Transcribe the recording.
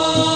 Oh.